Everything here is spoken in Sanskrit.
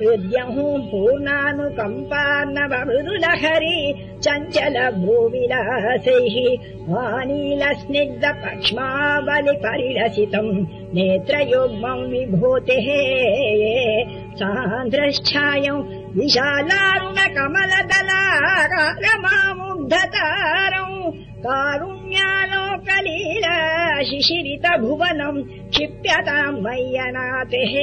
विद्यहुम् पूर्णानुकम्पान्न बृदु चञ्चल भूविलासैः वानील स्निग्ध पक्ष्मावलि परिरचितम् नेत्र योगमौ विभूतेः विशालारुण कमल तलाकार मामुग्धतारौ भुवनम् क्षिप्यताम् मय्यनातेः